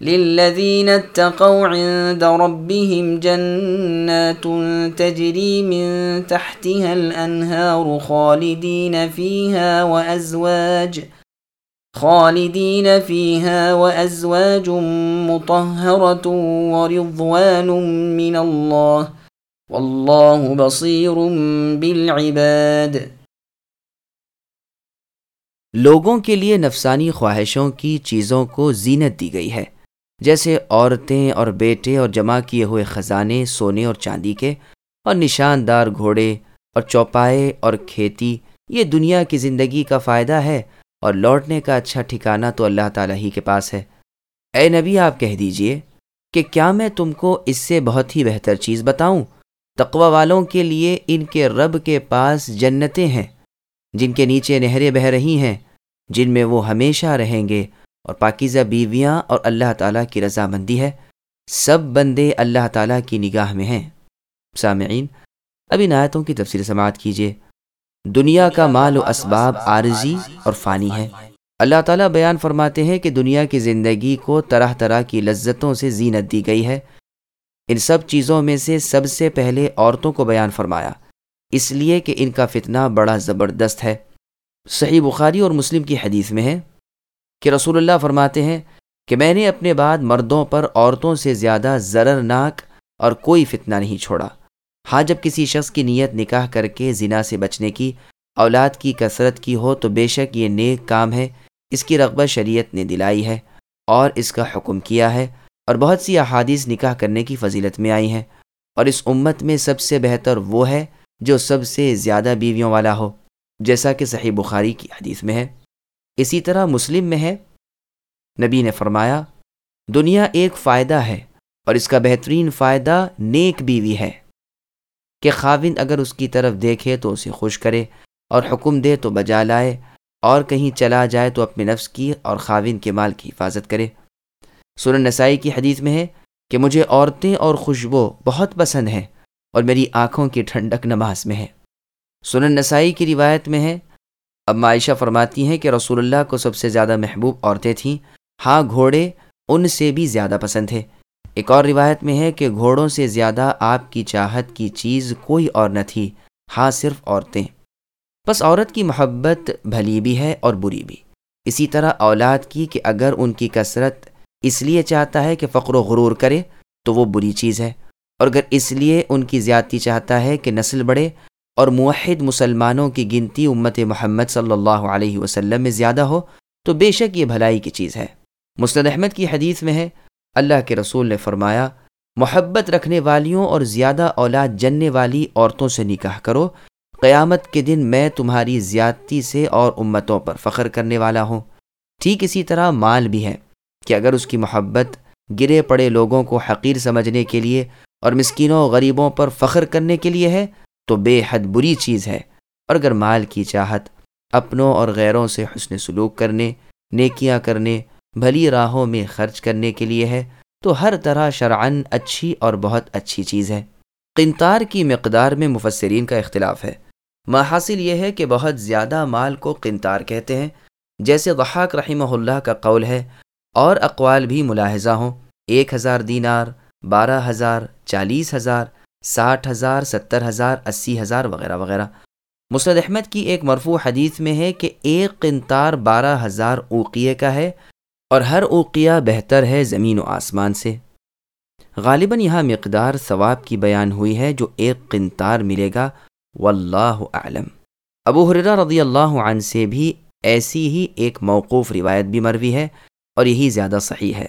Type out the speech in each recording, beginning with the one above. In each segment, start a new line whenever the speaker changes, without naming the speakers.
للذين اتقوا عند ربهم جنات تجري من تحتها الأنهار خالدين فيها وأزواج خالدين فيها وأزواج مطهرة ورضوان من الله والله بصير بالعباد
لوگوں کے لیے نفسانی خواہشوں کی چیزوں کو زینت دی گئی ہے۔ جیسے عورتیں اور بیٹے اور جمع کیے ہوئے خزانے، سونے اور چاندی کے، اور نشاندار گھوڑے اور چوپائے اور کھیتی، یہ دنیا کی زندگی کا فائدہ ہے اور لوٹنے کا اچھا ٹھکانہ تو اللہ تعالیٰ ہی کے پاس ہے۔ اے نبی، آپ کہہ دیجیے کہ کیا میں تم کو اس سے بہت ہی بہتر چیز بتاؤں؟ تقوی والوں کے لیے ان کے رب کے پاس جنتیں ہیں، جن کے نیچے نہریں بہہ رہی ہیں، جن میں وہ ہمیشہ رہیں گے۔ اور پاکیزہ بیویاں اور اللہ تعالیٰ کی رضامندی ہے، سب بندے اللہ تعالیٰ کی نگاہ میں ہیں۔ سامعین، اب ان آیتوں کی تفصیل سماعت کیجیے دنیا کا مال و اسباب عارضی اور فانی ہے۔ اللہ تعالیٰ بیان فرماتے ہیں کہ دنیا کی زندگی کو طرح طرح کی لذتوں سے زینت دی گئی ہے۔ ان سب چیزوں میں سے سب سے پہلے عورتوں کو بیان فرمایا، اس لیے کہ ان کا فتنہ بڑا زبردست ہے۔ صحیح بخاری اور مسلم کی حدیث میں ہے۔ کہ رسول اللہ فرماتے ہیں کہ میں نے اپنے بعد مردوں پر عورتوں سے زیادہ ضررناک اور کوئی فتنہ نہیں چھوڑا۔ ہاں جب کسی شخص کی نیت نکاح کر کے زنا سے بچنے کی، اولاد کی کثرت کی ہو تو بے شک یہ نیک کام ہے۔ اس کی رغبت شریعت نے دلائی ہے اور اس کا حکم کیا ہے اور بہت سی احادیث نکاح کرنے کی فضیلت میں آئی ہیں۔ اور اس امت میں سب سے بہتر وہ ہے جو سب سے زیادہ بیویوں والا ہو، جیسا کہ صحیح بخاری کی حدیث میں ہے۔ اسی طرح مسلم میں ہے۔ نبی نے فرمایا، دنیا ایک فائدہ ہے اور اس کا بہترین فائدہ نیک بیوی ہے۔ کہ خاوند اگر اس کی طرف دیکھے تو اسے خوش کرے اور حکم دے تو بجا لائے اور کہیں چلا جائے تو اپنے نفس کی اور خاوند کے مال کی حفاظت کرے۔ سورن نسائی کی حدیث میں ہے کہ مجھے عورتیں اور خوشبو بہت پسند ہیں اور میری آنکھوں کی ٹھنڈک نماز میں ہے۔ سنن نسائی کی روایت میں ہے اب معائشہ فرماتی ہیں کہ رسول اللہ کو سب سے زیادہ محبوب عورتیں تھیں۔ ہاں گھوڑے ان سے بھی زیادہ پسند تھے۔ ایک اور روایت میں ہے کہ گھوڑوں سے زیادہ آپ کی چاہت کی چیز کوئی اور نہ تھی۔ ہاں صرف عورتیں۔ بس عورت کی محبت بھلی بھی ہے اور بری بھی۔ اسی طرح اولاد کی کہ اگر ان کی کثرت اس لیے چاہتا ہے کہ فقر و غرور کرے تو وہ بری چیز ہے۔ اور اگر اس لیے ان کی زیادتی چاہتا ہے کہ نسل بڑھے اور موحد مسلمانوں کی گنتی امت محمد صلی اللہ علیہ وسلم میں زیادہ ہو، تو بے شک یہ بھلائی کی چیز ہے۔ مستد احمد کی حدیث میں ہے، اللہ کے رسول نے فرمایا، محبت رکھنے والیوں اور زیادہ اولاد جننے والی عورتوں سے نکاح کرو۔ قیامت کے دن میں تمہاری زیادتی سے اور امتوں پر فخر کرنے والا ہوں۔ ٹھیک اسی طرح مال بھی ہے، کہ اگر اس کی محبت گرے پڑے لوگوں کو حقیر سمجھنے کے لیے اور مسکینوں غریبوں پر فخر کرنے کے لیے ہے تو بے حد بری چیز ہے۔ اور اگر مال کی چاہت اپنوں اور غیروں سے حسن سلوک کرنے، نیکیاں کرنے، بھلی راہوں میں خرچ کرنے کے لیے ہے، تو ہر طرح شرعن اچھی اور بہت اچھی چیز ہے۔ قنتار کی مقدار میں مفسرین کا اختلاف ہے۔ ماحصل یہ ہے کہ بہت زیادہ مال کو قنتار کہتے ہیں۔ جیسے غحاق رحمہ اللہ کا قول ہے، اور اقوال بھی ملاحظہ ہوں۔ ایک ہزار دینار، بارہ ہزار، چالیس ہزار ساٹھ ہزار، ستر ہزار، اسی ہزار وغیرہ وغیرہ۔ مسرد احمد کی ایک مرفوع حدیث میں ہے کہ ایک قنتار بارہ ہزار اوقیے کا ہے اور ہر اوقیہ بہتر ہے زمین و آسمان سے۔ غالباً یہاں مقدار ثواب کی بیان ہوئی ہے جو ایک قنتار ملے گا۔ واللہ اعلم۔ ابو حرہ رضی اللہ عنہ سے بھی ایسی ہی ایک موقوف روایت بھی مروی ہے اور یہی زیادہ صحیح ہے۔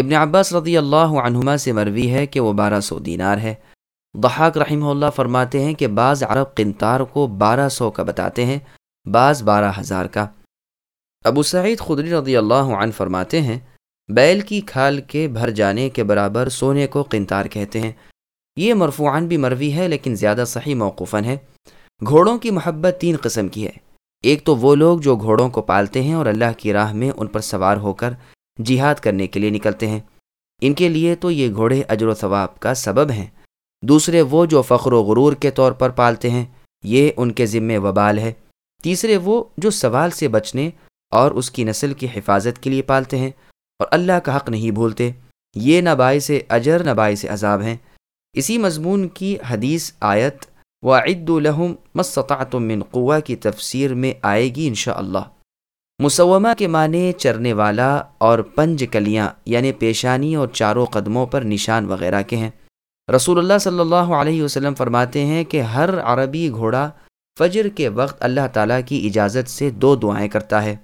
ابن عباس رضی اللہ عنہما سے مروی ہے کہ وہ بارہ سو دینار ہے۔ ضحاک رحمہ اللہ فرماتے ہیں کہ بعض عرب قنتار کو بارہ سو کا بتاتے ہیں، بعض بارہ ہزار کا۔ ابو سعید خدری رضی اللہ عنہ فرماتے ہیں، بیل کی کھال کے بھر جانے کے برابر سونے کو قنتار کہتے ہیں۔ یہ مرفوعان بھی مروی ہے لیکن زیادہ صحیح موقفاً ہے۔ گھوڑوں کی محبت تین قسم کی ہے۔ ایک تو وہ لوگ جو گھوڑوں کو پالتے ہیں اور اللہ کی راہ میں ان پر سوار ہو کر جہاد کرنے کے لیے نکلتے ہیں۔ ان کے لیے تو یہ گھوڑے اجر و ثواب کا سبب ہیں۔ دوسرے وہ جو فخر و غرور کے طور پر پالتے ہیں، یہ ان کے ذمے وبال ہے۔ تیسرے وہ جو سوال سے بچنے اور اس کی نسل کی حفاظت کے لیے پالتے ہیں۔ اور اللہ کا حق نہیں بھولتے، یہ نہ باعث اجر نہ باعث عذاب ہیں۔ اسی مضمون کی حدیث آیت و عد الحم مستطاعت من قوا کی تفسیر میں آئے گی انشاءاللہ۔ اللہ مسومہ کے معنی چرنے والا اور پنج کلیاں یعنی پیشانی اور چاروں قدموں پر نشان وغیرہ کے ہیں۔ رسول اللہ صلی اللہ علیہ وسلم فرماتے ہیں کہ ہر عربی گھوڑا فجر کے وقت اللہ تعالیٰ کی اجازت سے دو دعائیں کرتا ہے۔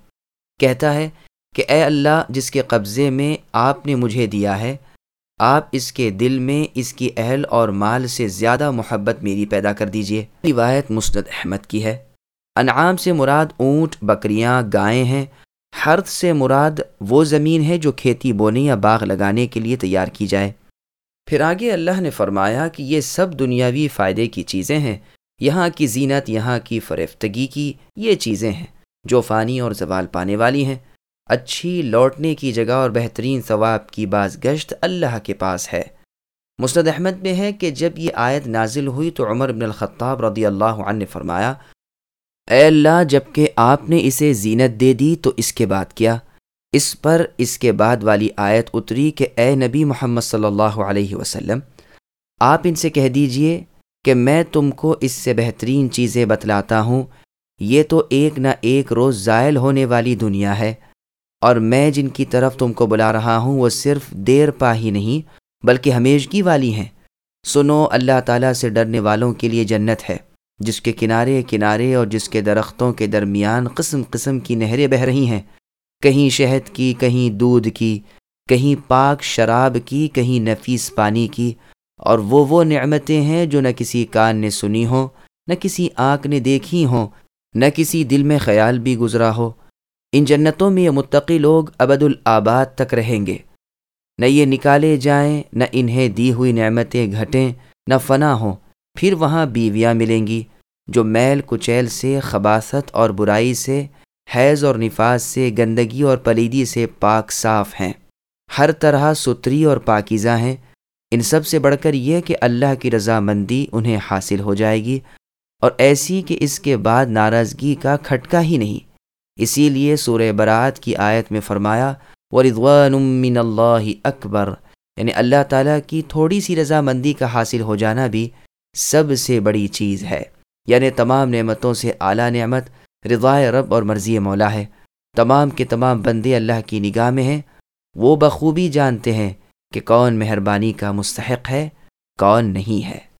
کہتا ہے کہ اے اللہ، جس کے قبضے میں آپ نے مجھے دیا ہے، آپ اس کے دل میں اس کی اہل اور مال سے زیادہ محبت میری پیدا کر دیجیے روایت مسند احمد کی ہے۔ انعام سے مراد اونٹ، بکریاں گائیں ہیں۔ حرد سے مراد وہ زمین ہے جو کھیتی، بونے یا باغ لگانے کے لیے تیار کی جائے۔ پھر آگے اللہ نے فرمایا کہ یہ سب دنیاوی فائدے کی چیزیں ہیں۔ یہاں کی زینت، یہاں کی فرفتگی کی یہ چیزیں ہیں جو فانی اور زوال پانے والی ہیں۔ اچھی لوٹنے کی جگہ اور بہترین ثواب کی باز گشت اللہ کے پاس ہے۔ مسند احمد میں ہے کہ جب یہ آیت نازل ہوئی تو عمر بن الخطاب رضی اللہ عنہ نے فرمایا اے اللہ جبکہ آپ نے اسے زینت دے دی تو اس کے بعد کیا؟ اس پر اس کے بعد والی آیت اتری کہ اے نبی محمد صلی اللہ علیہ وسلم، آپ ان سے کہہ دیجیے کہ میں تم کو اس سے بہترین چیزیں بتلاتا ہوں۔ یہ تو ایک نہ ایک روز زائل ہونے والی دنیا ہے، اور میں جن کی طرف تم کو بلا رہا ہوں وہ صرف دیر پا ہی نہیں بلکہ ہمیشگی والی ہیں۔ سنو، اللہ تعالیٰ سے ڈرنے والوں کے لیے جنت ہے۔ جس کے کنارے کنارے اور جس کے درختوں کے درمیان قسم قسم کی نہریں بہہ رہی ہیں۔ کہیں شہد کی، کہیں دودھ کی، کہیں پاک شراب کی، کہیں نفیس پانی کی۔ اور وہ وہ نعمتیں ہیں جو نہ کسی کان نے سنی ہوں، نہ کسی آنکھ نے دیکھی ہوں، نہ کسی دل میں خیال بھی گزرا ہو۔ ان جنتوں میں یہ متقی لوگ ابد الآباد تک رہیں گے۔ نہ یہ نکالے جائیں، نہ انہیں دی ہوئی نعمتیں گھٹیں، نہ فنا ہوں۔ پھر وہاں بیویاں ملیں گی۔ جو میل، کچیل سے، خباست اور برائی سے، حیض اور نفاذ سے، گندگی اور پلیدی سے پاک صاف ہیں۔ ہر طرح ستری اور پاکیزہ ہیں۔ ان سب سے بڑھ کر یہ کہ اللہ کی رضامندی انہیں حاصل ہو جائے گی اور ایسی کہ اس کے بعد ناراضگی کا کھٹکا ہی نہیں۔ اسی لیے سورہ برات کی آیت میں فرمایا و رضوان من اللہ اکبر یعنی اللہ تعالیٰ کی تھوڑی سی رضامندی کا حاصل ہو جانا بھی سب سے بڑی چیز ہے۔ یعنی تمام نعمتوں سے اعلیٰ نعمت رضاء رب اور مرضی مولا ہے۔ تمام کے تمام بندے اللہ کی نگاہ میں ہیں۔ وہ بخوبی جانتے ہیں کہ کون مہربانی کا مستحق ہے، کون نہیں ہے۔